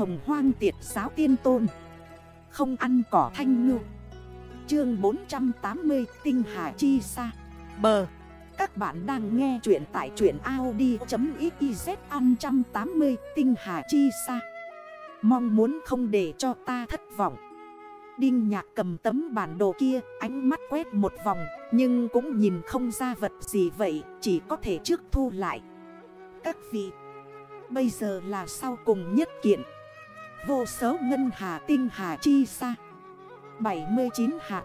hồng hoang tiệt giáo tiên tôn. Không ăn cỏ thanh ngư. Chương 480 Tinh Hà Chi xa Bờ. Các bạn đang nghe chuyện tại truyện Audi.xyz ăn 180 Tinh Hà Chi xa Mong muốn không để cho ta thất vọng. Đinh nhạc cầm tấm bản đồ kia, Ánh mắt quét một vòng, Nhưng cũng nhìn không ra vật gì vậy, Chỉ có thể trước thu lại. Các vị, Bây giờ là sau cùng nhất kiện. Vô số ngân hà tinh hà chi xa. 79 hạt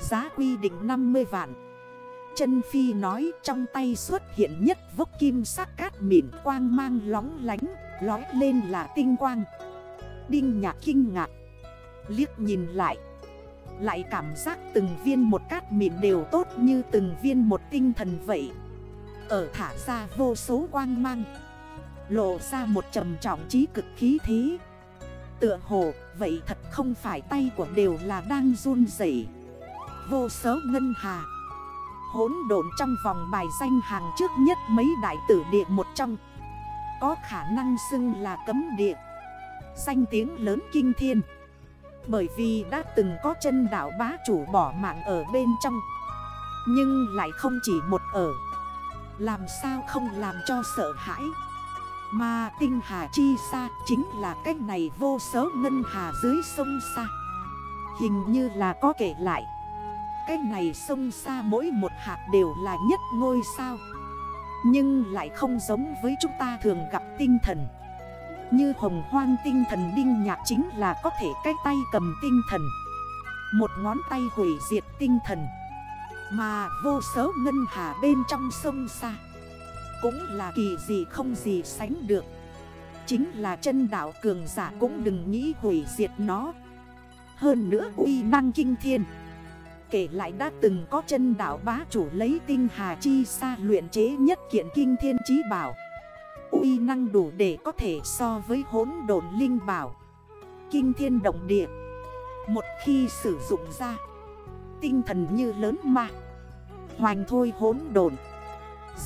Giá quy định 50 vạn. Chân Phi nói trong tay xuất hiện nhất vốc kim sắc cát mịn quang mang lóng lánh, Lói lên là tinh quang. Đinh nhạc kinh ngạc. Liếc nhìn lại. Lại cảm giác từng viên một cát mịn đều tốt như từng viên một tinh thần vậy. Ở thả ra vô số quang mang. Lộ ra một trầm trọng trí cực khí thế. Tựa hồ, vậy thật không phải tay của đều là đang run rẩy. Vô số ngân hà. Hốn độn trong vòng bài danh hàng trước nhất mấy đại tử địa một trong. Có khả năng xưng là cấm địa. Danh tiếng lớn kinh thiên. Bởi vì đã từng có chân đảo bá chủ bỏ mạng ở bên trong. Nhưng lại không chỉ một ở. Làm sao không làm cho sợ hãi? Mà tinh hà chi xa chính là cách này vô số ngân hà dưới sông xa Hình như là có kể lại. Cách này sông xa mỗi một hạt đều là nhất ngôi sao. Nhưng lại không giống với chúng ta thường gặp tinh thần. Như hồng hoang tinh thần đinh nhạc chính là có thể cái tay cầm tinh thần. Một ngón tay hủy diệt tinh thần. Mà vô số ngân hà bên trong sông xa cũng là kỳ gì không gì sánh được. Chính là chân đảo cường giả cũng đừng nghĩ hủy diệt nó. Hơn nữa uy năng kinh thiên. Kể lại đã từng có chân đảo bá chủ lấy tinh hà chi sa luyện chế nhất kiện kinh thiên chí bảo. Uy năng đủ để có thể so với hốn đồn linh bảo. Kinh thiên động địa. Một khi sử dụng ra, Tinh thần như lớn mà Hoành thôi hốn đồn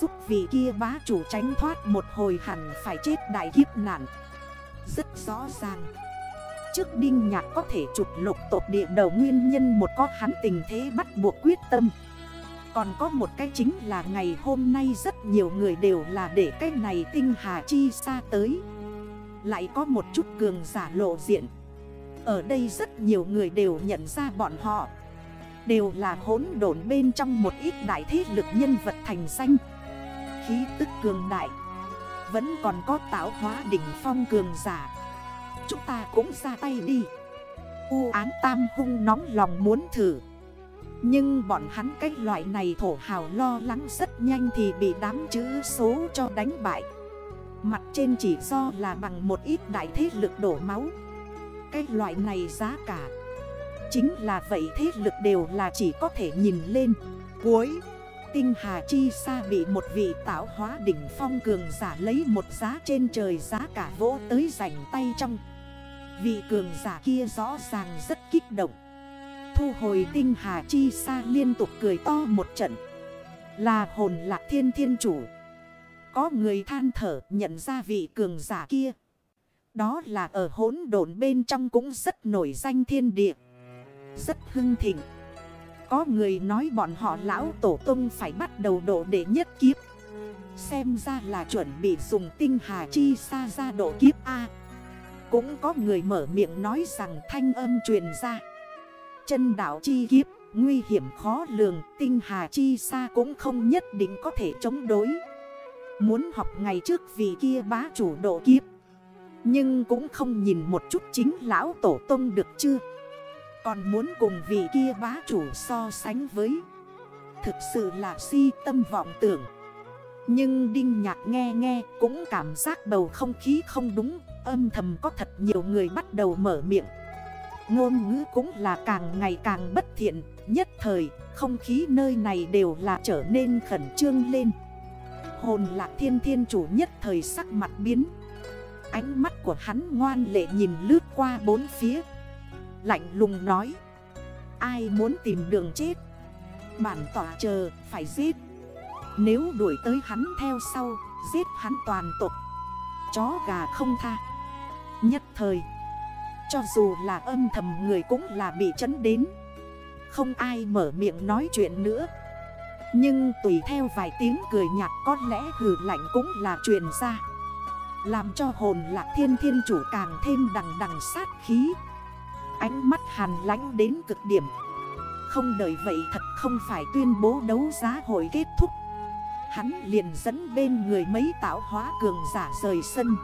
Giúp vị kia bá chủ tránh thoát một hồi hẳn phải chết đại kiếp nạn. Rất rõ ràng. Trước Đinh Nhạc có thể trục lục tộc địa đầu nguyên nhân một có hắn tình thế bắt buộc quyết tâm. Còn có một cái chính là ngày hôm nay rất nhiều người đều là để cái này tinh hà chi xa tới. Lại có một chút cường giả lộ diện. Ở đây rất nhiều người đều nhận ra bọn họ. Đều là hỗn độn bên trong một ít đại thế lực nhân vật thành danh khí tức cường đại. Vẫn còn có tạo hóa đỉnh phong cường giả. Chúng ta cũng ra tay đi. U án tam hung nóng lòng muốn thử. Nhưng bọn hắn cách loại này thổ hào lo lắng rất nhanh thì bị đám chữ số cho đánh bại. Mặt trên chỉ do là bằng một ít đại thế lực đổ máu. Cái loại này giá cả. Chính là vậy thế lực đều là chỉ có thể nhìn lên. Cuối Tinh Hà Chi Sa bị một vị tạo hóa đỉnh phong cường giả lấy một giá trên trời giá cả vỗ tới rảnh tay trong. Vị cường giả kia rõ ràng rất kích động. Thu hồi Tinh Hà Chi Sa liên tục cười to một trận. Là hồn lạc thiên thiên chủ. Có người than thở nhận ra vị cường giả kia. Đó là ở hốn đồn bên trong cũng rất nổi danh thiên địa. Rất hưng thịnh. Có người nói bọn họ lão tổ tông phải bắt đầu độ để nhất kiếp. Xem ra là chuẩn bị dùng tinh hà chi xa ra độ kiếp A. Cũng có người mở miệng nói rằng thanh âm truyền ra. Chân đảo chi kiếp, Nguy hiểm khó lường, Tinh hà chi xa cũng không nhất định có thể chống đối. Muốn học ngày trước vì kia bá chủ độ kiếp. Nhưng cũng không nhìn một chút chính lão tổ tông được chưa? Còn muốn cùng vị kia bá chủ so sánh với. Thực sự là si tâm vọng tưởng. Nhưng Đinh Nhạc nghe nghe cũng cảm giác bầu không khí không đúng, Âm thầm có thật nhiều người bắt đầu mở miệng. Ngôn ngữ cũng là càng ngày càng bất thiện, Nhất thời, không khí nơi này đều là trở nên khẩn trương lên. Hồn lạc thiên thiên chủ nhất thời sắc mặt biến. Ánh mắt của hắn ngoan lệ nhìn lướt qua bốn phía. Lạnh lùng nói. Ai muốn tìm đường chết? Bản tỏa chờ, phải giết. Nếu đuổi tới hắn theo sau, Giết hắn toàn tục Chó gà không tha. Nhất thời, Cho dù là âm thầm người cũng là bị chấn đến. Không ai mở miệng nói chuyện nữa. Nhưng tùy theo vài tiếng cười nhạt có lẽ hử lạnh cũng là chuyện ra. Làm cho hồn lạc thiên thiên chủ càng thêm đằng đằng sát khí. Ánh mắt hàn lánh đến cực điểm. Không đợi vậy thật không phải tuyên bố đấu giá hội kết thúc. Hắn liền dẫn bên người mấy tạo hóa cường giả rời sân.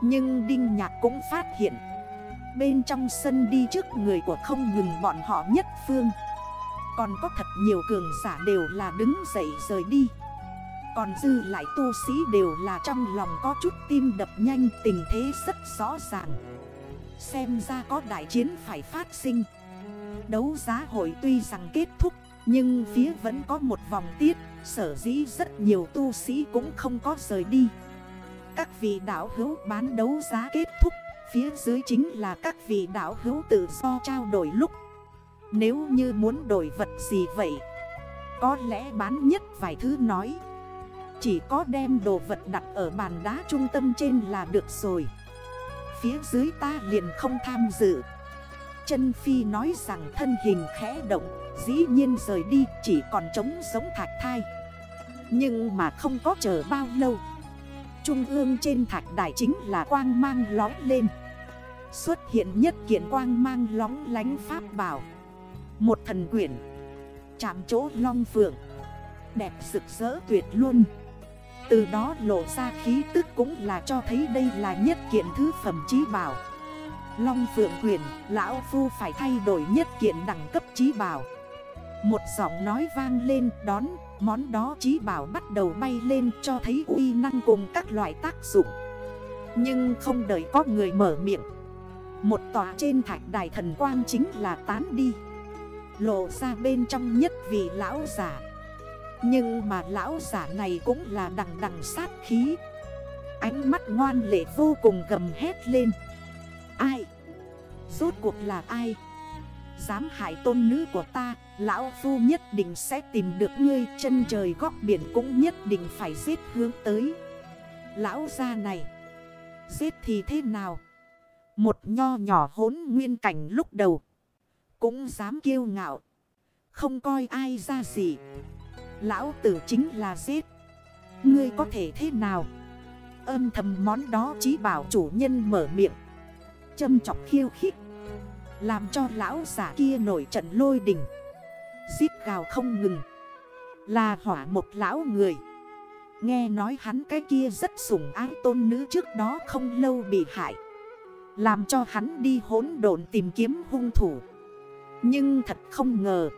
Nhưng Đinh Nhạc cũng phát hiện, Bên trong sân đi trước người của không ngừng bọn họ nhất phương. Còn có thật nhiều cường giả đều là đứng dậy rời đi. Còn dư lại tu sĩ đều là trong lòng có chút tim đập nhanh, tình thế rất rõ ràng. Xem ra có đại chiến phải phát sinh. Đấu giá hội tuy rằng kết thúc, Nhưng phía vẫn có một vòng tiết. Sở dĩ rất nhiều tu sĩ cũng không có rời đi. Các vị đảo hữu bán đấu giá kết thúc, Phía dưới chính là các vị đảo hữu tự do trao đổi lúc. Nếu như muốn đổi vật gì vậy? Có lẽ bán nhất vài thứ nói. Chỉ có đem đồ vật đặt ở bàn đá trung tâm trên là được rồi. Phía dưới ta liền không tham dự. Chân Phi nói rằng thân hình khẽ động, Dĩ nhiên rời đi, chỉ còn trống giống thạch thai. Nhưng mà không có chờ bao lâu, Trung ương trên thạch đài chính là quang mang lói lên. Xuất hiện nhất kiện quang mang lóng lánh pháp bảo. Một thần quyển, Chạm chỗ long phượng, Đẹp rực rỡ tuyệt luôn từ đó lộ ra khí tức cũng là cho thấy đây là nhất kiện thứ phẩm trí bảo. Long Phượng quyền, Lão Phu phải thay đổi nhất kiện đẳng cấp trí bảo. Một giọng nói vang lên, đón, Món đó trí bảo bắt đầu bay lên cho thấy uy năng cùng các loại tác dụng. Nhưng không đợi có người mở miệng, Một tòa trên thạch đài thần quang chính là tán đi. Lộ ra bên trong nhất vị lão giả nhưng mà lão giả này cũng là đằng đằng sát khí Ánh mắt ngoan lệ vô cùng gầm hét lên Ai? Rốt cuộc là ai? Dám hại tôn nữ của ta, Lão Phu nhất định sẽ tìm được ngươi, Chân trời góc biển cũng nhất định phải giết hướng tới Lão gia này, Giết thì thế nào? Một nho nhỏ hốn nguyên cảnh lúc đầu, Cũng dám kiêu ngạo Không coi ai ra gì Lão tử chính là giết. Ngươi có thể thế nào? Âm thầm món đó chỉ bảo chủ nhân mở miệng. Châm chọc khiêu khích. Làm cho lão giả kia nổi trận lôi đình. Giết gào không ngừng. Là hỏa một lão người. Nghe nói hắn cái kia rất sủng ái tôn nữ trước đó không lâu bị hại. Làm cho hắn đi hốn độn tìm kiếm hung thủ. Nhưng thật không ngờ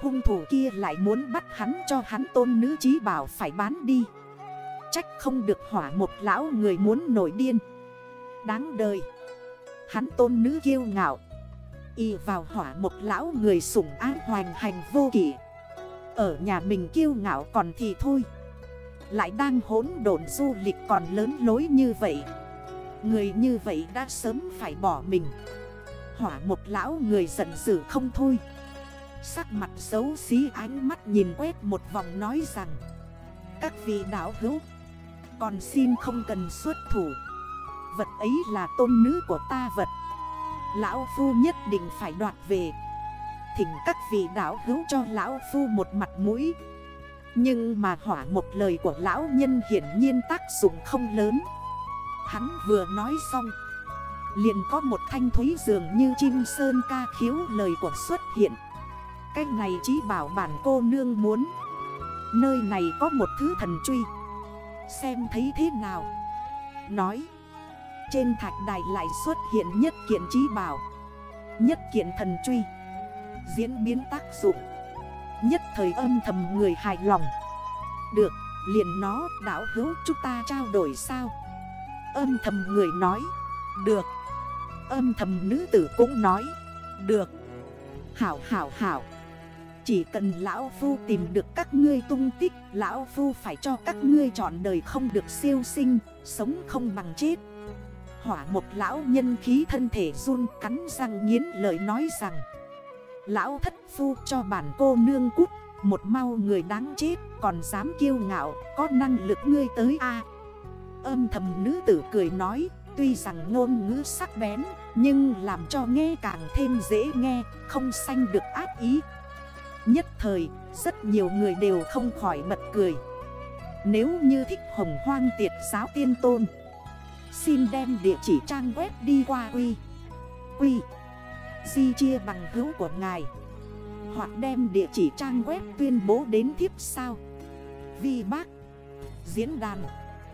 Hung thủ kia lại muốn bắt hắn cho hắn tôn nữ trí bảo phải bán đi. Trách không được hỏa một lão người muốn nổi điên. Đáng đời. Hắn tôn nữ kiêu ngạo. Y vào hỏa một lão người sủng ái hoành hành vô kỷ. Ở nhà mình kiêu ngạo còn thì thôi. Lại đang hỗn độn du lịch còn lớn lối như vậy. Người như vậy đã sớm phải bỏ mình. Hỏa một lão người giận dữ không thôi. Sắc mặt xấu xí ánh mắt nhìn quét một vòng nói rằng, Các vị đảo hữu, Còn xin không cần xuất thủ. Vật ấy là tôn nữ của ta vật. Lão Phu nhất định phải đoạt về. Thỉnh các vị đảo hữu cho Lão Phu một mặt mũi. Nhưng mà hỏa một lời của Lão Nhân hiển nhiên tác dụng không lớn. Hắn vừa nói xong, Liền có một thanh thúy dường như chim sơn ca khiếu lời của xuất hiện. Cái này chí bảo bản cô nương muốn. Nơi này có một thứ thần truy. Xem thấy thế nào? Nói. Trên thạch đài lại xuất hiện nhất kiện trí bảo. Nhất kiện thần truy. Diễn biến tác dụng. Nhất thời âm thầm người hài lòng. Được, liền nó đảo hữu chúng ta trao đổi sao? Âm thầm người nói. Được. Âm thầm nữ tử cũng nói. Được. Hảo hảo hảo. Chỉ cần Lão Phu tìm được các ngươi tung tích, Lão Phu phải cho các ngươi chọn đời không được siêu sinh, Sống không bằng chết. Hỏa một lão nhân khí thân thể run cắn răng nghiến lời nói rằng, Lão thất phu cho bản cô nương cút, Một mau người đáng chết, còn dám kiêu ngạo, Có năng lực ngươi tới a. Âm thầm nữ tử cười nói, Tuy rằng ngôn ngữ sắc bén, Nhưng làm cho nghe càng thêm dễ nghe, Không sanh được ác ý. Nhất thời, rất nhiều người đều không khỏi bật cười. Nếu như thích hồng hoang tiệt giáo tiên tôn, Xin đem địa chỉ trang web đi qua quy. Quy. Di chia bằng hữu của ngài. Hoặc đem địa chỉ trang web tuyên bố đến thiếp sao Vi bác. Diễn đàn.